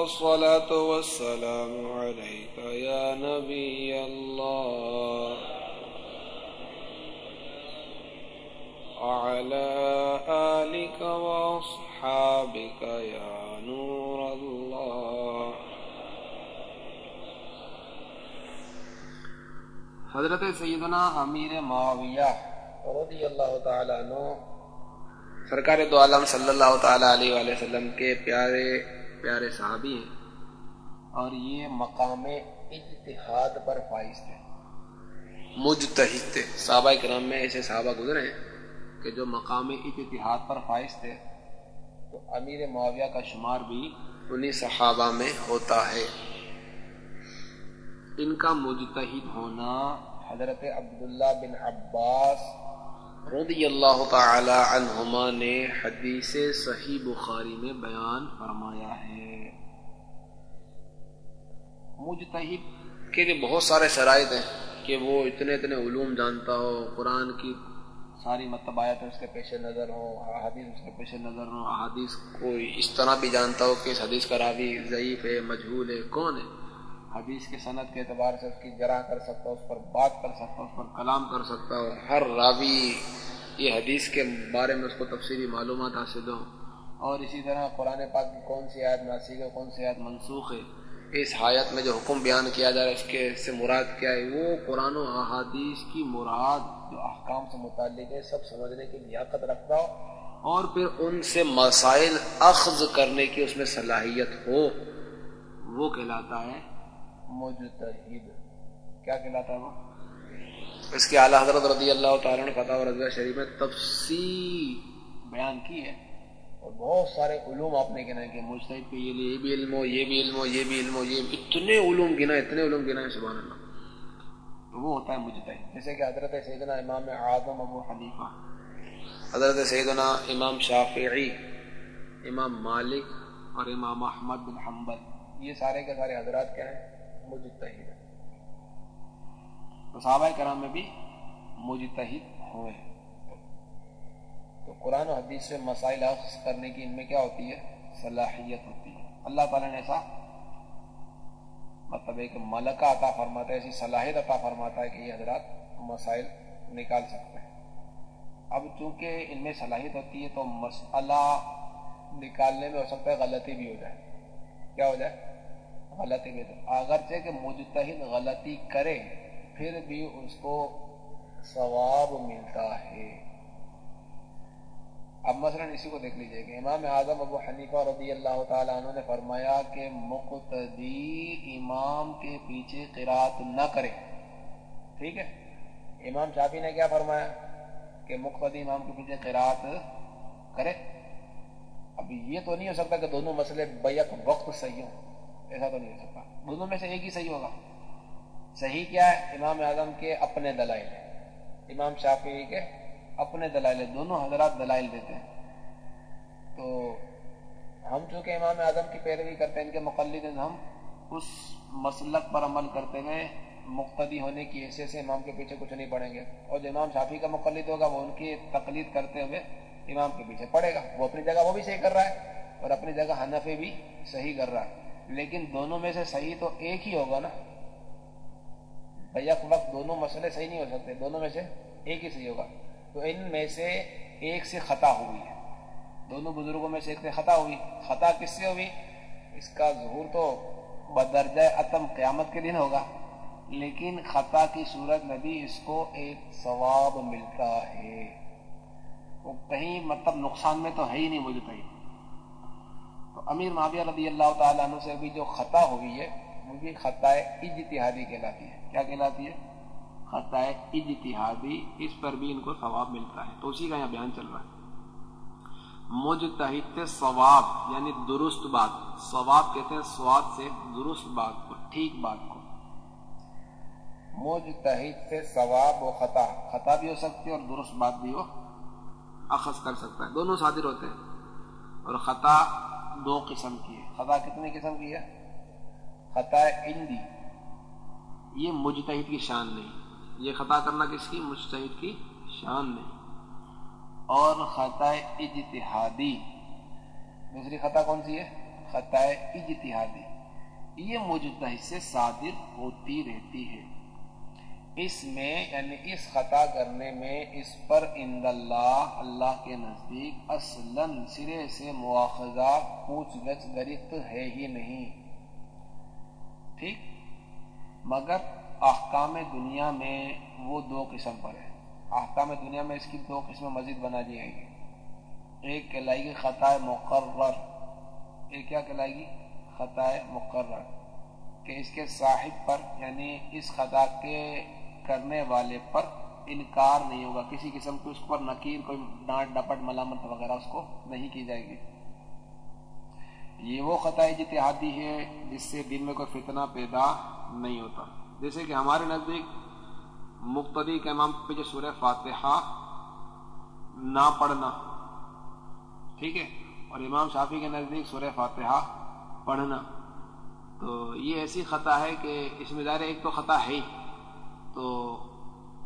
الصلاة والسلام عليك يا نبي الله. وعلى آلك وأصحابك يا نور الله. حضرت سیدنا امیر معاویہ رضی اللہ تعالیٰ عنہ، سرکار دو عالم صلی اللہ تعالیٰ علیہ وآلہ وسلم کے پیارے پیارے صحابی ہیں۔ اور یہ مقام اجتہاد پر فائز تھے۔ مجتہد تھے۔ صحابہ کرام میں ایسے صحابہ گزرے کہ جو مقام اجتہاد پر فائز تھے۔ تو امیر معاویہ کا شمار بھی انہی صحابہ میں ہوتا ہے۔ ان کا مجتہد ہونا حضرت عبداللہ بن عباس رضی اللہ تعالی عنہما نے حدیث صحیح بخاری میں بیان فرمایا ہے۔ مجتہد کے لیے بہت سارے شرائط ہیں کہ وہ اتنے اتنے علوم جانتا ہو، قرآن کی ساری مطلب اس کے پیش نظر ہو حدیث اس کے پیش نظر ہو حدیث کو اس طرح بھی جانتا ہو کہ اس حدیث کا راوی ضعیف ہے، مجہول ہے، کون ہے؟ حدیث کے صنعت کے اعتبار سے اس کی جرا کر سکتا ہو اس پر بات کر سکتا ہو اس پر کلام کر سکتا ہو ہر راوی یہ حدیث کے بارے میں اس کو تفصیلی معلومات حاصل ہو اور اسی طرح قرآن پاک کی کون سی آیت ناسک ہے، کون سی آیت منسوخ ہے؟ اس حایت میں جو حکم بیان کیا جا رہا ہے، اس کے سے مراد کیا ہے؟ وہ قرآن و احادیث کی مراد، جو احکام سے متعلق ہے، سب سمجھنے کی لیاقت رکھتا ہو اور پھر ان سے مسائل اخذ کرنے کی اس میں صلاحیت ہو، وہ کہلاتا ہے مجتہد۔ کیا کہلاتا ہے وہ اس کی اعلیٰ حضرت رضی اللہ تعالیٰ نے فتح رضوہ شریف میں تفصیل بیان کی ہے۔ اور بہت سارے علوم آپ نے گنا کہ مجتہد کے یہ یہ بھی علم ہو یہ بھی علم ہو یہ بھی علم ہو یہ اتنے علوم گنا اتنے علوم گنا ہے سبحان اللہ۔ تو وہ ہوتا ہے مجتہد۔ جیسے کہ حضرت سیدنا امام اعظم ابو حنیفہ حضرت سیدنا امام شافعی امام مالک اور امام احمد بن حنبل یہ سارے کے سارے حضرات کیا ہیں؟ مجتہد تو صحابہ کرام میں بھی مجتہد ہوئے تو قرآن و حدیث سے مسائل اخذ کرنے کی ان میں کیا ہوتی ہے؟ صلاحیت ہوتی ہے۔ اللہ تعالیٰ نے ایسا مطلب ایک ملکہ عطا فرماتا ہے، ایسی صلاحیت عطا فرماتا ہے کہ یہ حضرات مسائل نکال سکتے ہیں۔ اب چونکہ ان میں صلاحیت ہوتی ہے تو مسئلہ نکالنے میں ہو سکتا ہے، غلطی بھی ہو جائے۔ کیا ہو جائے؟ غلطی بھی ہو جائے اگرچہ کہ مجتہد غلطی کرے، پھر بھی اس کو ثواب ملتا ہے۔ اب مثلا اسی کو دیکھ لیجیے کہ امام اعظم ابو حنیفہ رضی اللہ تعالیٰ عنہ نے فرمایا کہ مقتدی امام کے پیچھے قرات نہ کرے۔ ٹھیک ہے؟ امام شافی نے کیا فرمایا؟ کہ مقتدی امام کے پیچھے قرات کرے۔ اب یہ تو نہیں ہو سکتا کہ دونوں مسئلے بیک وقت صحیح ہوں۔ ایسا تو نہیں ہو سکتا۔ دونوں میں سے ایک ہی صحیح ہوگا۔ صحیح کیا ہے؟ امام اعظم کے اپنے دلائل۔ امام شافعی کے اپنے دلائل۔ دونوں حضرات دلائل دیتے ہیں۔ تو ہم چونکہ امام اعظم کی پیروی کرتے ہیں، ان کے مقلد ہم اس مسلک پر عمل کرتے ہوئے مقتدی ہونے کی حیثیت سے امام کے پیچھے کچھ نہیں پڑیں گے۔ اور جو امام شافی کا مقلد ہوگا، وہ ان کی تقلید کرتے ہوئے امام کے پیچھے پڑے گا۔ وہ اپنی جگہ وہ بھی صحیح کر رہا ہے اور اپنی جگہ حنفی بھی صحیح کر رہا ہے۔ لیکن دونوں میں سے صحیح تو ایک ہی ہوگا نا؟ بیک وقت دونوں مسئلے صحیح نہیں ہو سکتے، دونوں میں سے ایک ہی صحیح ہوگا۔ تو ان میں سے ایک سے خطا ہوئی ہے۔ دونوں بزرگوں میں سے ایک سے خطا ہوئی۔ خطا کس سے ہوئی؟ اس کا ظہور تو بدرجہ اتم قیامت کے دن ہوگا۔ لیکن خطا کی صورت میں بھی اس کو ایک ثواب ملتا ہے۔ وہ کہیں مطلب نقصان میں تو ہے ہی نہیں مجھے کہیں امیر معاویہ رضی اللہ تعالیٰ عنہ سے بھی جو خطا ہوئی ہے، وہ بھی خطا اجتہادی کہلاتی ہے۔ کیا کہلاتی ہے؟ خطا اجتہادی، اس پر بھی ان کو ثواب ملتا ہے۔ تو اسی کا یہاں بیان چل رہا ہے۔ مجتہد ثواب یعنی درست بات۔ ثواب کہتے ہیں سواد سے درست بات کو، ٹھیک بات کو۔ مجتہد سے ثواب و خطا۔ خطا بھی ہو سکتی ہے اور درست بات بھی ہو، اخذ کر سکتا ہے۔ دونوں صادر ہوتے ہیں۔ اور خطا دو قسم کی ہے۔ خطا کتنے قسم کی ہے؟ خطا اندی یہ مجتہد کی شان نہیں۔ یہ خطا کرنا کس کی؟ مجتہد کی شان نہیں۔ اور خطا اجتہادی۔ دوسری خطا کون سی ہے؟ خطا اجتہادی۔ یہ مجتہد سے صادر ہوتی رہتی ہے۔ اس میں یعنی اس خطا کرنے میں اس پر اند اللہ اللہ کے نزدیک اصلا سرے سے مواخذہ پوچھ گچھ گرفت ہے ہی نہیں۔ ٹھیک؟ مگر احکام دنیا میں وہ دو قسم پر ہے احکام دنیا میں اس کی دو قسمیں مزید بنا دی جائیں گی۔ ایک کہلائے گی خطا مقرر۔ ایک کیا کہلائے گی؟ خطا مقرر۔ کہ اس کے صاحب پر یعنی اس خطا کے کرنے والے پر انکار نہیں ہوگا۔ کسی قسم کی اس پر نکیر کوئی ڈانٹ ڈپٹ، ملامت وغیرہ اس کو نہیں کی جائے گی۔ یہ وہ خطا جتحادی ہے، جس سے دن میں کوئی فتنہ پیدا نہیں ہوتا۔ جیسے کہ ہمارے نزدیک مقتدی کے امام پہ جو سورہ فاتحہ نہ پڑھنا، ٹھیک ہے، اور امام شافی کے نزدیک سورہ فاتحہ پڑھنا، تو یہ ایسی خطا ہے کہ اس میں ظاہر ایک تو خطا ہے ہی۔ تو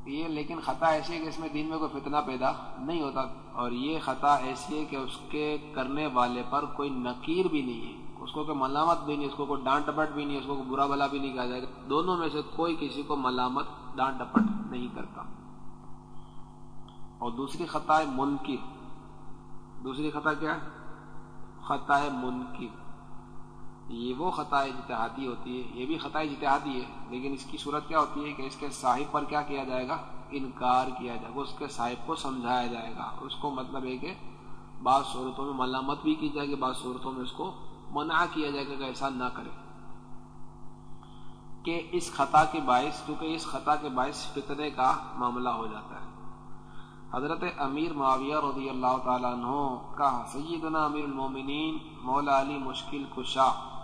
یہ لیکن خطا ایسی ہے کہ اس میں دین میں کوئی فتنہ پیدا نہیں ہوتا اور یہ خطا ایسی ہے کہ اس کے کرنے والے پر کوئی نکیر بھی نہیں ہے۔ اس کو کوئی ملامت بھی نہیں، اس کو کوئی ڈانٹ ڈپٹ بھی نہیں، اس کو کوئی برا بلا بھی نہیں کہا جائے گا۔ دونوں میں سے کوئی کسی کو ملامت، ڈانٹ ڈپٹ نہیں کرتا۔ اور دوسری خطا ہے منکر۔ دوسری خطا کیا ہے؟ خطا ہے منکر۔ یہ وہ خطا اجتہادی ہوتی ہے یہ بھی خطا اجتہادی ہے لیکن اس کی صورت کیا ہوتی ہے کہ اس کے صاحب پر کیا کیا جائے گا؟ انکار کیا جائے گا، اس کے صاحب کو سمجھایا جائے گا۔ اس کو مطلب ہے کہ بعض صورتوں میں ملامت بھی کی جائے گی، بعض صورتوں میں اس کو منع کیا جائے گا کہ ایسا نہ کرے۔ کہ اس خطا کے باعث، کیونکہ اس خطا کے باعث فتنے کا معاملہ ہو جاتا ہے۔ حضرت امیر معاویہ رضی اللہ تعالیٰ عنہ کا سیدنا امیر المومنین مولا علی مشکل کشا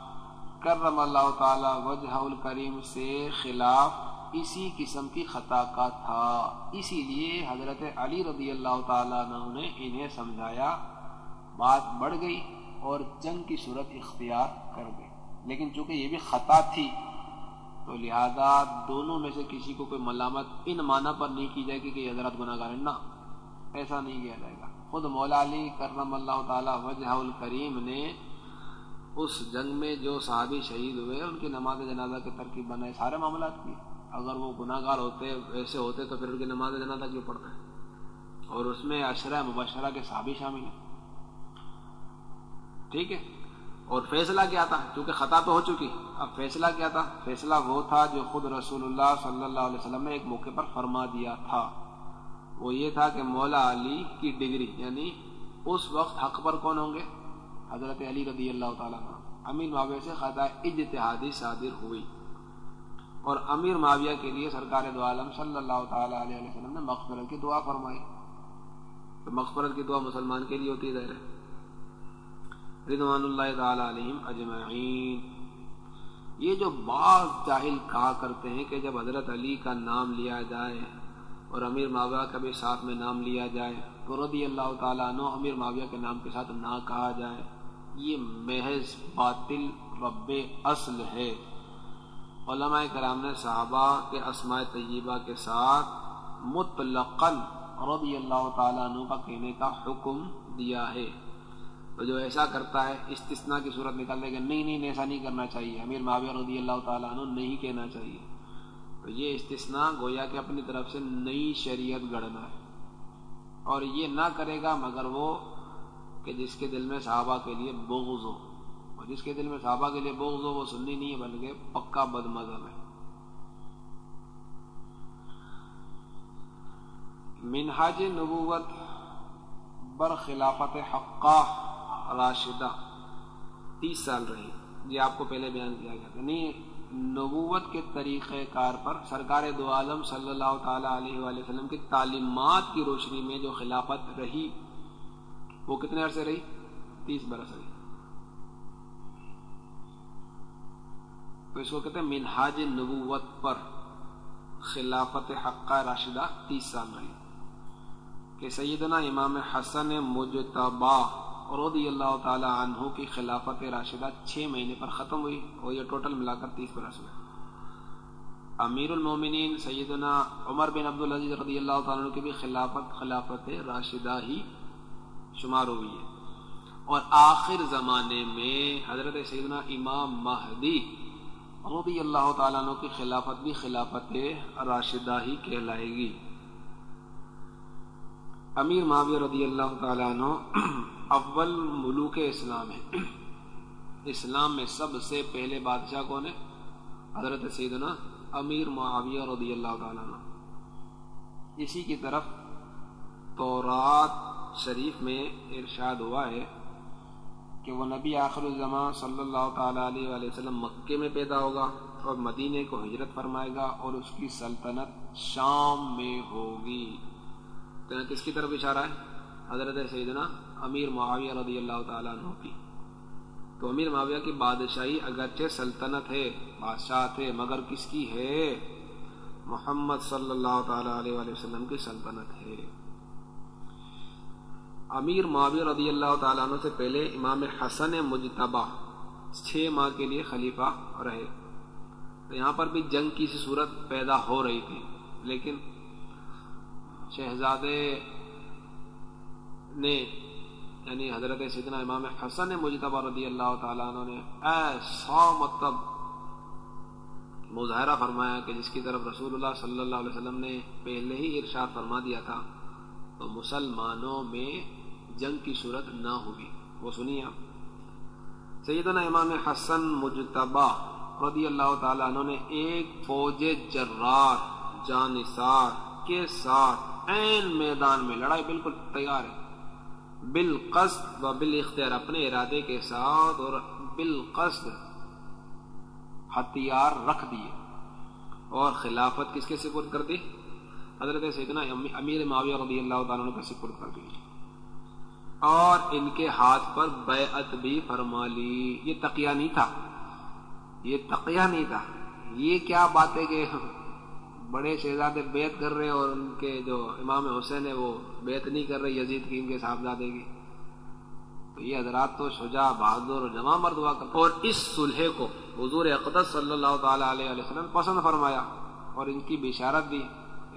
کرم اللہ تعالی وجہ الکریم سے خلاف اسی قسم کی خطا کا تھا۔ اسی لیے حضرت علی رضی اللہ تعالیٰ عنہ نے انہیں سمجھایا، بات بڑھ گئی اور جنگ کی صورت اختیار کر گئی لیکن چونکہ یہ بھی خطا تھی، تو لہذا دونوں میں سے کسی کو کوئی ملامت ان معنی پر نہیں کی جائے گی کہ حضرت گناہ گار نہ، ایسا نہیں کیا جائے گا۔ خود مولا علی کرم اللہ تعالی وجہ الکریم نے اس جنگ میں جو صحابی شہید ہوئے، ان کی نماز جنازہ کے ترکیب بنائے، سارے معاملات کی اگر وہ گناہ گار ہوتے، ایسے ہوتے تو پھر ان کی نماز جنازہ کیوں پڑتا ہے اور اس میں اشرہ مبشرہ کے صحابی شامل ہیں۔ ٹھیک ہے؟ اور فیصلہ کیا تھا؟ کیونکہ خطا تو ہو چکی۔ اب فیصلہ کیا تھا؟ فیصلہ وہ تھا جو خود رسول اللہ صلی اللہ علیہ وسلم نے ایک موقع پر فرما دیا تھا۔ وہ یہ تھا کہ مولا علی کی ڈگری یعنی اس وقت حق پر کون ہوں گے؟ حضرت علی رضی اللہ تعالیٰ امیر معاویہ سے خطا اجتہادی صادر ہوئی۔ اور امیر معاویہ کے لیے سرکار دو عالم صلی اللہ تعالیٰ علیہ وسلم نے مغفرت کی دعا فرمائی۔ تو مغفرت کی دعا مسلمان کے لیے ہوتی ہے، ظاہر رضوان اللہ تعالیٰ علیہم اجمعین۔ یہ جو بعض جاہل کہا کرتے ہیں کہ جب حضرت علی کا نام لیا جائے اور امیر معاویہ کا بھی ساتھ میں نام لیا جائے تو رضی اللہ تعالیٰ عنہ امیر معاویہ کے نام کے ساتھ نہ کہا جائے۔ یہ محض باطل رب اصل ہے۔ علماء کرام نے صحابہ کے اسماء طیبہ کے ساتھ مطلقاً رضی اللہ تعالیٰ عنہ کا کہنے کا حکم دیا ہے۔ تو جو ایسا کرتا ہے، استثناء کی صورت نکال دے گا نہیں نہیں، ایسا نہیں کرنا چاہیے۔ امیر معاویہ رضی اللہ تعالیٰ عنہ نہیں کہنا چاہیے۔ تو یہ استثناء گویا کہ اپنی طرف سے نئی شریعت گڑنا ہے۔ اور یہ نہ کرے گا مگر وہ کہ جس کے دل میں صحابہ کے لیے بغض ہو۔ اور جس کے دل میں صحابہ کے لیے بغض ہو، وہ سننی نہیں ہے، بلکہ پکا بد مذہب ہے۔ منہاج نبوت بر خلافت حقہ راشدہ۔ تیس سال رہی۔ یہ آپ کو پہلے بیان کیا گیا یعنی نبوت کے طریقہ کار پر سرکار دو عالم صلی اللہ تعالیٰ علیہ وآلہ وسلم کی تعلیمات کی روشنی میں جو خلافت رہی وہ کتنے عرصے رہی؟ تیس برس رہی۔ تو اس کو کہتے ہیں منہاج نبوت پر خلافت حقہ راشدہ تیس سال رہی کہ سیدنا امام حسن مجتبا رضی اللہ تعالی عنہ کی خلافت راشدہ چھ مہینے پر ختم ہوئی اور یہ ٹوٹل ملا کر تیس برس میں امیر المومنین سیدنا عمر بن عبدالعزیز رضی اللہ تعالیٰ عنہ کی بھی خلافت خلافت راشدہ ہی شمار ہوئی ہے۔ اور آخر زمانے میں حضرت سیدنا امام مہدی رضی اللہ تعالیٰ عنہ کی خلافت بھی خلافت راشدہ ہی کہلائے گی۔ امیر معاویہ رضی اللہ تعالیٰ عنہ اول ملوک اسلام ہے۔ اسلام میں سب سے پہلے بادشاہ کون ہے؟ حضرت سیدنا امیر معاویہ رضی اللہ تعالیٰ عنہ۔ اسی کی طرف تورات شریف میں ارشاد ہوا ہے کہ وہ نبی آخر الزمان صلی اللہ تعالیٰ علیہ وآلہ وسلم مکے میں پیدا ہوگا اور مدینے کو ہجرت فرمائے گا اور اس کی سلطنت شام میں ہوگی۔ تو کس کی طرف اشارہ ہے؟ حضرت سیدنا امیر معاویہ رضی اللہ تعالیٰ عنہ کی۔ تو امیر معاویہ کی بادشاہی اگرچہ سلطنت ہے، بادشاہ تھے، مگر کس کی ہے؟ محمد صلی اللہ تعالیٰ علیہ وآلہ وسلم کی سلطنت ہے۔ امیر معاویہ رضی اللہ تعالیٰ عنہ سے پہلے امام حسن مجتبہ چھ ماہ کے لیے خلیفہ رہے۔ تو یہاں پر بھی جنگ کی سی صورت پیدا ہو رہی تھی، لیکن شہزادے نے یعنی حضرت سیدنا امام حسن مجتبہ رضی اللہ تعالیٰ عنہ نے ایسا مطلب مظاہرہ فرمایا کہ جس کی طرف رسول اللہ صلی اللہ علیہ وسلم نے پہلے ہی ارشاد فرما دیا تھا، تو مسلمانوں میں جنگ کی صورت نہ ہوگی۔ وہ سنیے آپ۔ سیدنا امام حسن مجتبہ رضی اللہ تعالیٰ عنہ نے ایک فوج جرار جانسار کے ساتھ این میدان میں لڑائی بالکل تیار ہے۔ بالقصد و بالاختیار اپنے ارادے کے ساتھ اور بالقصد ہتھیار رکھ دیے۔ اور خلافت کس کے سپرد کر دی؟ حضرت سیدنا امیر معاویہ رضی اللہ تعالیٰ عنہ کا سپرد کر دی اور ان کے ہاتھ پر بیعت بھی فرما لی۔ یہ تقیہ نہیں تھا۔ یہ تقیہ نہیں تھا۔ یہ کیا بات ہے کہ بڑے شہزادے بیعت کر رہے ہیں اور ان کے جو امام حسین ہے وہ بیعت نہیں کر رہے، یزید کی ان کے صاحبزادے کی۔ تو یہ حضرات تو شجاع، بہادر اور جمع مرد ہوا کرتا اور اس صلح کو حضور اقدس صلی اللہ تعالی علیہ وسلم پسند فرمایا۔ اور ان کی بشارت دی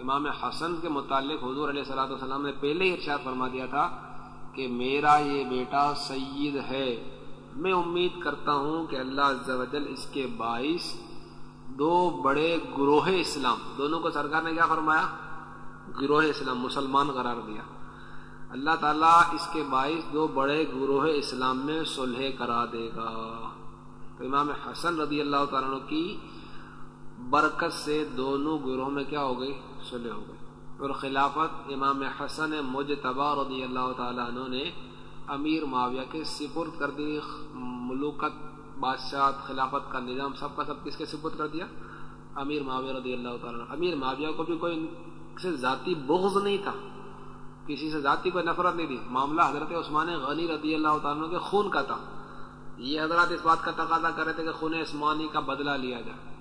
امام حسن کے متعلق حضور علیہ صلاح والسلام نے پہلے ہی ارشاد فرما دیا تھا کہ میرا یہ بیٹا سید ہے۔ میں امید کرتا ہوں کہ اللہ عز و جل اس کے باعث دو بڑے گروہ اسلام، دونوں کو سرکار نے کیا فرمایا؟ گروہ اسلام، مسلمان قرار دیا۔ اللہ تعالیٰ اس کے باعث دو بڑے گروہ اسلام میں صلح کرا دے گا۔ تو امام حسن رضی اللہ تعالیٰ کی برکت سے دونوں گروہ میں کیا ہو گئی؟ صلح ہو گئی۔ اور خلافت امام حسن مجتبہ رضی اللہ تعالیٰ عنہ نے امیر معاویہ کے سپرد کر دی ملوکت بادشاہ خلافت کا نظام سب کا سب کس کے سپرد کر دیا؟ امیر معاویہ رضی اللہ تعالیٰ امیر معاویہ کو بھی کوئی سے ذاتی بغض نہیں تھا۔ کسی سے ذاتی کوئی نفرت نہیں تھی۔ معاملہ حضرت عثمان غنی رضی اللہ تعالیٰ کے خون کا تھا۔ یہ حضرات اس بات کا تقاضا کر رہے تھے کہ خون عثمانی کا بدلہ لیا جائے۔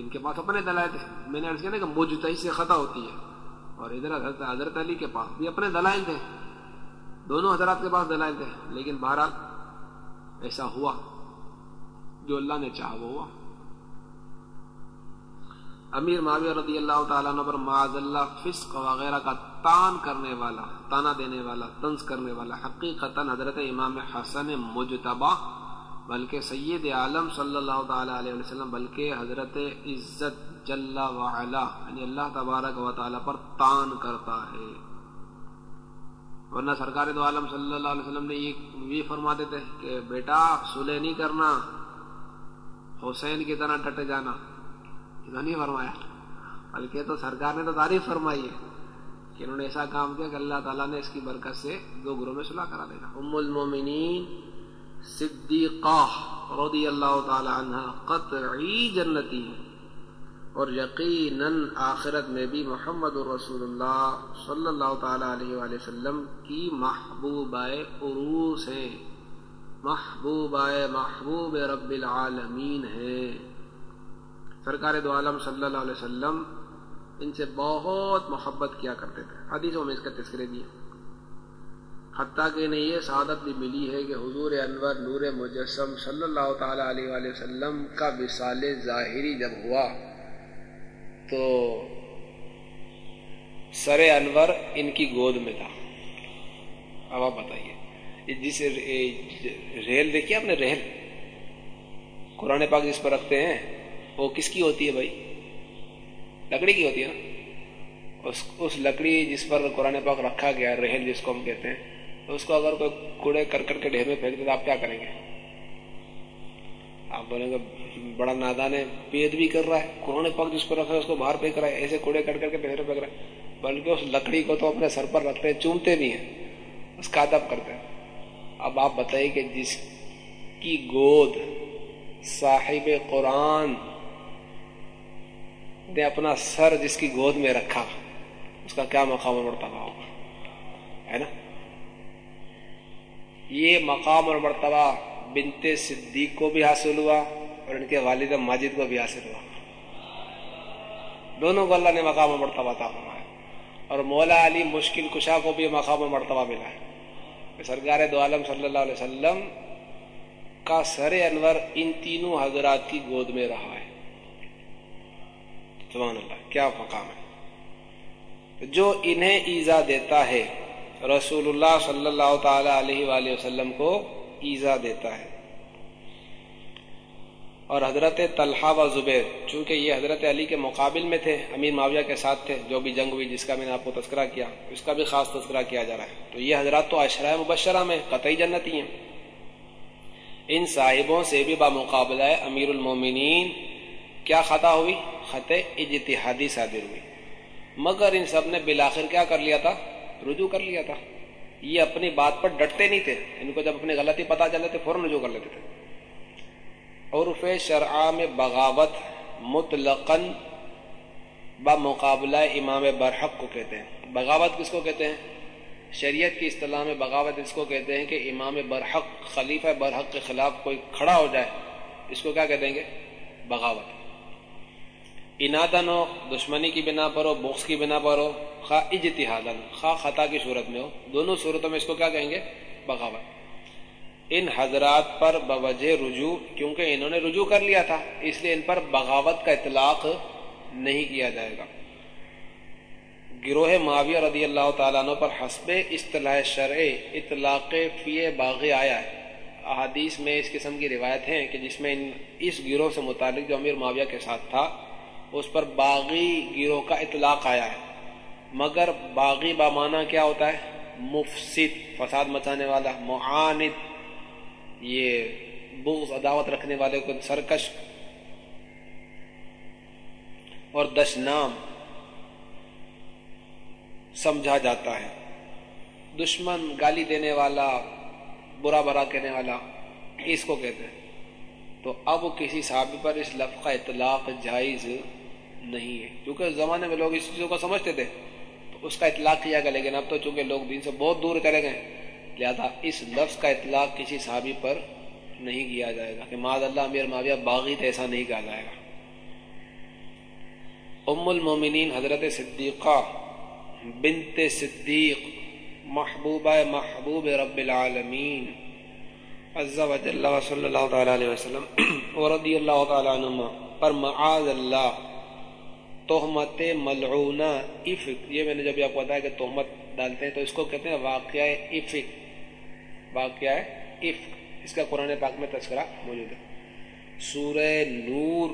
ان کے پاس اپنے دلائل تھے۔ میں نے عرض کیا نا کہ مجتہی سے خطا ہوتی ہے۔ اور ادھر حضرت حضرت علی کے پاس بھی اپنے دلائل تھے۔ دونوں حضرات کے پاس دلائل تھے۔ لیکن بہرحال ایسا ہوا۔ جو اللہ نے چاہا وہ ہوا۔ امیر معاویہ رضی اللہ تعالیٰ عنہ پر معاذ اللہ فسق وغیرہ کا تان کرنے والا، تانا دینے والا، طنز کرنے والا، حقیقتا حضرت امام حسن مجتبہ بلکہ سید عالم صلی اللہ تعالی علیہ وسلم، بلکہ حضرت عزت جل وعلا یعنی اللہ تبارک و تعالی پر تان کرتا ہے۔ ورنہ سرکار دو عالم صلی اللہ علیہ وسلم نے یہ فرماتے تھے کہ بیٹا سلح نہیں کرنا، حسین کی طرح ٹٹ جانا۔ نہیں فرمایا؟ بلکہ تو سرکار نے تو تعریف فرمائی ہے کہ انہوں نے ایسا کام کیا کہ اللہ تعالیٰ نے اس کی برکت سے دو گروہ میں صلاح کرا دینا۔ ام المومنین صدیقہ رضی اللہ تعالی عنہ قطعی جنتی ہے اور یقیناً آخرت میں بھی محمد الرسول اللہ صلی اللہ تعالی علیہ وآلہ وسلم کی محبوب عروس ہیں۔ محبوب محبوب رب العالمین ہے سرکار دو عالم صلی اللہ علیہ وسلم ان سے بہت محبت کیا کرتے تھے۔ حدیثوں میں اس کا تذکرے دیا حتیٰ کہ انہیں یہ سعادت بھی ملی ہے کہ حضور انور نور مجسم صلی اللہ تعالی علیہ وآلہ وسلم کا وصال ظاہری جب ہوا تو سر انور ان کی گود میں تھا۔ اب آپ بتائیے جس ریل دیکھیے آپ نے؟ ریل۔ قرآن پاک جس پر رکھتے ہیں، وہ کس کی ہوتی ہے بھائی؟ لکڑی کی ہوتی ہے نا؟ اس اس لکڑی جس پر قرآن پاک رکھا گیا، ریل جس کو ہم کہتے ہیں اس کو اگر کوئی کوڑے کرکٹ کے ڈھیر میں پھینک دے تو آپ کیا کریں گے؟ آپ بولیں گے، بڑا نادان ہے، پید بھی کر رہا ہے، قرآن پاک جس کو رکھا ہے اس کو باہر پھینک رہا ہے، ایسے کوڑے کٹ کر کے پھینک رہا ہے۔ بلکہ اس لکڑی کو تو اپنے سر پر رکھتے ہیں، چومتے بھی ہیں، اس کا ادب کرتے ہیں۔ اب آپ بتائیے کہ جس کی گود صاحب قرآن نے اپنا سر جس کی گود میں رکھا، اس کا کیا مقام اور مرتبہ ہوگا؟ ہے نا؟ یہ مقام اور مرتبہ بنت صدیق کو بھی حاصل ہوا اور ان کے والد ماجد کو بھی حاصل ہوا۔ دونوں کو اللہ نے مقام و مرتبہ تھا اور مولا علی مشکل کشا کو بھی مقام و مرتبہ ملا ہے۔ سرکار دو عالم صلی اللہ علیہ وسلم کا سر انور ان تینوں حضرات کی گود میں رہا ہے۔ سبحان اللہ، کیا مقام ہے۔ جو انہیں ایزا دیتا ہے رسول اللہ صلی اللہ تعالی علیہ وآلہ وسلم کو ایزا دیتا ہے۔ اور حضرت طلحہ و زبیر، چونکہ یہ حضرت علی کے مقابل میں تھے، امیر معاویہ کے ساتھ تھے، جو بھی جنگ ہوئی جس کا میں نے آپ کو تذکرہ کیا، اس کا بھی خاص تذکرہ کیا جا رہا ہے۔ تو یہ حضرات تو اشرۂ مبشرہ میں قطعی جنتی ہیں۔ ان صاحبوں سے بھی بامقابلہ امیر المومنین کیا خطا ہوئی؟ خط اجتہادی صادر ہوئی۔ مگر ان سب نے بالآخر کیا کر لیا تھا؟ رجوع کر لیا تھا۔ یہ اپنی بات پر ڈٹتے نہیں تھے۔ ان کو جب اپنی غلطی پتا چلے تھے فوراً رجوع کر لیتے تھے۔ عرف شرع میں بغاوت مطلقاً بمقابلہ امام برحق کو کہتے ہیں۔ بغاوت کس کو کہتے ہیں؟ شریعت کی اصطلاح میں بغاوت اس کو کہتے ہیں کہ امام برحق، خلیفہ برحق کے خلاف کوئی کھڑا ہو جائے۔ اس کو کیا کہہ دیں گے بغاوت۔ انادن ہو دشمنی کی بنا پر ہو بوکس کی بنا پر ہو خواہ اجتہادن خواہ خطا کی صورت میں ہو۔ دونوں صورتوں میں اس کو کیا کہیں گے؟ بغاوت۔ ان حضرات پر بوجہ رجوع، کیونکہ انہوں نے رجوع کر لیا تھا، اس لیے ان پر بغاوت کا اطلاق نہیں کیا جائے گا۔ گروہ معاویہ رضی اللہ تعالیٰ عنہ پر حسب اصطلاح شرع اطلاق فی باغ آیا ہے۔ احادیث میں اس قسم کی روایت ہیں کہ جس میں اس گروہ سے متعلق جو امیر معاویہ کے ساتھ تھا اس پر باغی گروہ کا اطلاق آیا ہے۔ مگر باغی بامانہ کیا ہوتا ہے؟ مفسد، فساد مچانے والا، معاند۔ یہ بغض، عداوت رکھنے والے کو سرکش۔ اور دشنام سمجھا جاتا ہے۔ دشمن گالی دینے والا، برا برا کہنے والا، اس کو کہتے ہیں۔ تو اب کسی صحابی پر اس لفظ کا اطلاق جائز نہیں ہے۔ کیونکہ اس زمانے میں لوگ اس چیزوں کو سمجھتے تھے۔ تو اس کا اطلاق کیا گیا لیکن اب تو چونکہ لوگ دین سے بہت دور کرے گئے لہذا اس لفظ کا اطلاق کسی صحابی پر نہیں کیا جائے گا کہ معذ اللہ، امیر معاویہ باغی تھے، ایسا نہیں کہا جائے گا۔ ام المومنین حضرت صدیقہ بنت صدیق محبوبہ محبوب رب العالمین، عز و جل صلی اللہ تعالی علیہ وسلم ورضی اللہ تعالی عنہ پر معاذ اللہ تہمت ملعونہ افق یہ میں نے جب آپ کو بتایا کہ تہمت ڈالتے ہیں تو اس کو کہتے ہیں واقعہ افق واقعہ افق اس کا قرآن پاک میں تذکرہ موجود ہے۔ سورہ نور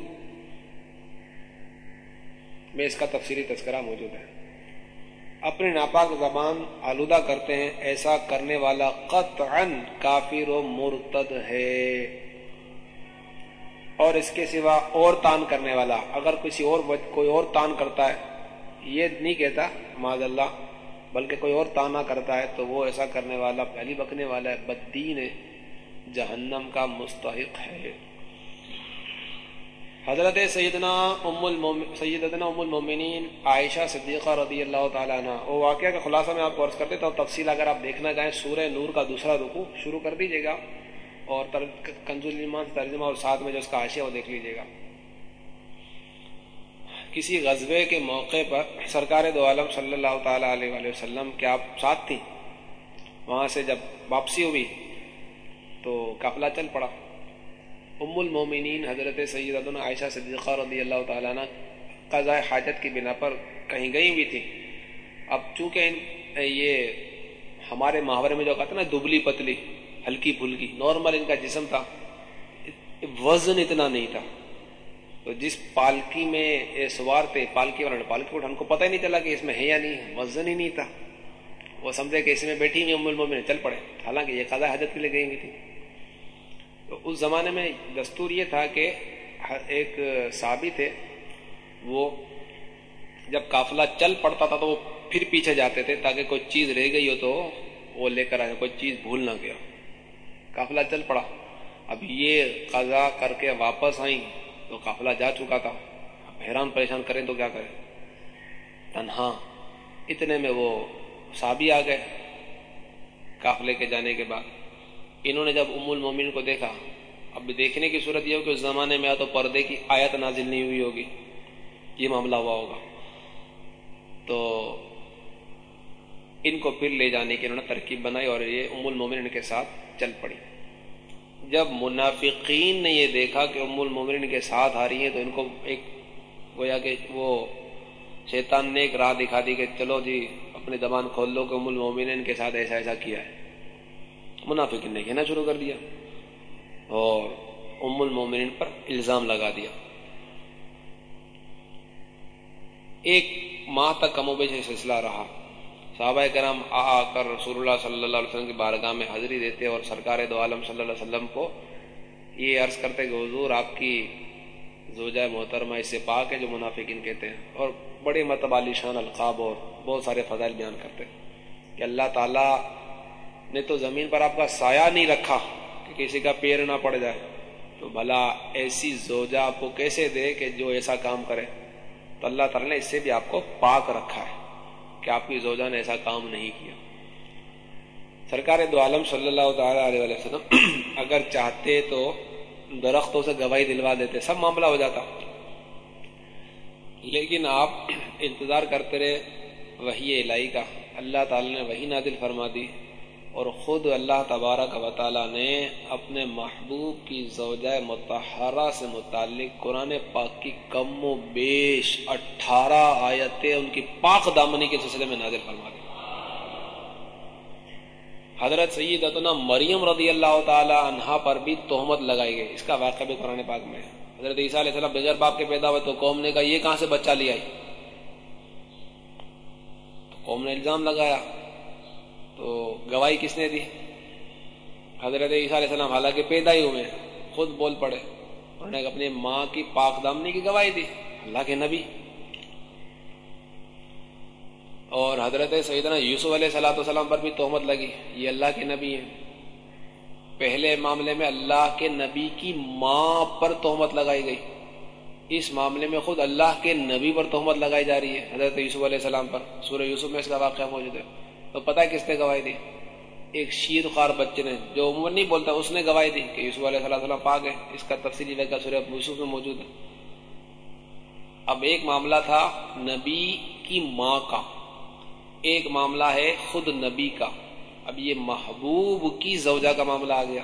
میں اس کا تفصیلی تذکرہ موجود ہے۔ اپنے ناپاک زبان آلودہ کرتے ہیں، ایسا کرنے والا قطعا کافر و مرتد ہے۔ اور اس کے سوا اور تان کرنے والا، اگر کسی اور کوئی اور تان کرتا ہے، یہ نہیں کہتا معذ اللہ بلکہ کوئی اور تانا کرتا ہے، تو وہ ایسا کرنے والا، پہلی بکنے والا ہے بدین جہنم کا مستحق ہے۔ حضرت سیدنا ام الموم سیدنا ام المومنین عائشہ صدیقہ رضی اللہ تعالیٰ عنہ، وہ واقعہ کا خلاصہ میں آپ کو عرض کرتے تو تفصیل اگر آپ دیکھنا چاہیں، سورہ نور کا دوسرا رکو شروع کر دیجیے گا۔ اور کنز المان ترجمہ اور ساتھ میں جو اس کا عائشہ وہ دیکھ لیجیے گا۔ کسی غزبے کے موقع پر سرکار دو عالم صلی اللہ تعالیٰ علیہ وآلہ وسلم کے آپ ساتھ تھیں۔ وہاں سے جب واپسی ہوئی تو قافلہ چل پڑا۔ ام المومنین حضرت سیدنا عائشہ صدیقہ رضی اللہ تعالیٰ عنہ قضاء حاجت کی بنا پر کہیں گئی ہوئی تھی اب چونکہ یہ ہمارے محاورے میں جو کہتے ہیں نا، دبلی پتلی ہلکی پھلکی نارمل ان کا جسم تھا۔ وزن اتنا نہیں تھا۔ تو جس پالکی میں سوار تھے، پالکی والا پالکی ہم کو پتہ ہی نہیں چلا کہ اس میں ہے یا نہیں، وزن ہی نہیں تھا۔ وہ سمجھے کہ اس میں بیٹھی ہوئی ام المومن چل پڑے۔ حالانکہ یہ قضاء حاجت کے لیے گئی ہوئی تھی۔ تو اس زمانے میں دستور یہ تھا کہ ایک صحابی تھے، وہ جب قافلہ چل پڑتا تھا تو وہ پھر پیچھے جاتے تھے تاکہ کوئی چیز رہ گئی ہو تو وہ لے کر آئے، کوئی چیز بھول نہ گیا۔ قافلہ چل پڑا۔ اب یہ قضا کر کے واپس آئیں تو قافلہ جا چکا تھا۔ حیران پریشان کریں تو کیا کریں؟ تنہا۔ اتنے میں وہ صحابی آ گئے قافلے کے جانے کے بعد۔ انہوں نے جب ام المومن کو دیکھا، اب دیکھنے کی صورت یہ ہو کہ اس زمانے میں یا تو پردے کی آیت نازل نہیں ہوئی ہوگی۔ یہ معاملہ ہوا ہوگا۔ تو ان کو پھر لے جانے کی انہوں نے ترکیب بنائی اور یہ ام المومن ان کے ساتھ چل پڑی۔ جب منافقین نے یہ دیکھا کہ ام المومن کے ساتھ آ رہی ہیں تو ان کو ایک گویا کہ وہ شیطان نے ایک راہ دکھا دی کہ چلو جی اپنی زبان کھول لو کہ ام المومن کے ساتھ ایسا ایسا کیا ہے۔ منافقین نے کہنا شروع کر دیا اور ام المومن پر الزام لگا دیا۔ ایک ماہ تک کم و بیش سلسلہ رہا۔ صحابہ کرام آ آ کر رسول اللہ صلی اللہ علیہ وسلم کی بارگاہ میں حاضری دیتے اور سرکار دو عالم صلی اللہ علیہ وسلم کو یہ عرض کرتے کہ حضور آپ کی زوجہ محترمہ اس سے پاک ہے جو منافقین کہتے ہیں اور بڑے مطلب متبالی شان القاب اور بہت سارے فضائل بیان کرتے کہ اللہ تعالیٰ نے تو زمین پر آپ کا سایہ نہیں رکھا کہ کسی کا پیر نہ پڑ جائے۔ تو بھلا ایسی زوجہ آپ کو کیسے دے کہ جو ایسا کام کرے؟ تو اللہ تعالیٰ نے اس سے بھی آپ کو پاک رکھا ہے۔ کہ آپ کی زوجہ نے ایسا کام نہیں کیا۔ سرکار دو عالم صلی اللہ تعالی علیہ وسلم اگر چاہتے تو درختوں سے گواہی دلوا دیتے، سب معاملہ ہو جاتا۔ لیکن آپ انتظار کرتے رہے وہی الہی کا۔ اللہ تعالی نے وہی نادل فرما دی۔ اور خود اللہ تبارک و تعالی نے اپنے محبوب کی زوجہ متحرہ سے متعلق قرآن پاک کی کم و بیش اٹھارہ آیتیں ان کی پاک دامنی کے سلسلے میں نازل فرما دی۔ حضرت سیدتنا مریم رضی اللہ تعالی عنہا پر بھی تہمت لگائی گئی۔ اس کا واقعہ بھی قرآن پاک میں ہے۔ حضرت عیسیٰ علیہ السلام بغیر باپ کے پیدا ہوئے تو قوم نے کہا، یہ کہاں سے بچہ لیا تو قوم نے الزام لگایا۔ تو گواہی کس نے دی؟ حضرت عیسیٰ علیہ السلام حالانکہ پیدا ہی ہوئے خود بول پڑے۔ انہوں نے اپنی ماں کی پاک دامنی کی گواہی دی، اللہ کے نبی۔ اور حضرت سیدنا یوسف علیہ صلاح والسلام پر بھی تہمت لگی، یہ اللہ کے نبی ہیں۔ پہلے معاملے میں اللہ کے نبی کی ماں پر تہمت لگائی گئی۔ اس معاملے میں خود اللہ کے نبی پر تہمت لگائی جا رہی ہے، حضرت یوسف علیہ السلام پر۔ سورہ یوسف میں اس کا واقعہ موجود ہے۔ تو پتہ کس نے گواہی دی؟ ایک شیر خار بچے نے، جو عمر نہیں بولتا، اس نے گواہی دی کہ یوسف علیہ وسلم پاک ہے اس کا تفصیلی وقت سورہ یوسف میں موجود ہے۔ اب ایک معاملہ تھا نبی کی ماں کا۔ ایک معاملہ ہے خود نبی کا۔ اب یہ محبوب کی زوجہ کا معاملہ آ گیا۔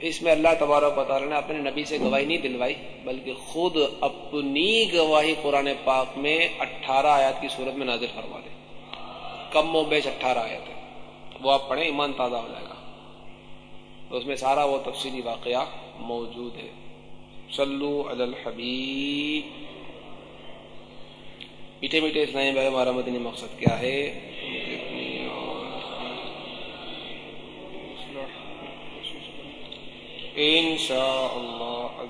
اس میں اللہ تبارک و تعالیٰ نے اپنے نبی سے گواہی نہیں دلوائی، بلکہ خود اپنی گواہی قرآن پاک میں اٹھارہ آیات کی صورت میں نازل فرما دے۔ کم و بیش اٹھارہ آئے تھے وہ آپ پڑھیں، ایمان تازہ ہو جائے گا۔ تو اس میں سارا وہ تفصیلی واقعہ موجود ہے۔ صلو علی الحبیب۔ میٹھے میٹھے اسلامی بھائی، ہمارا مدنی مقصد کیا ہے؟ ان شاء اللہ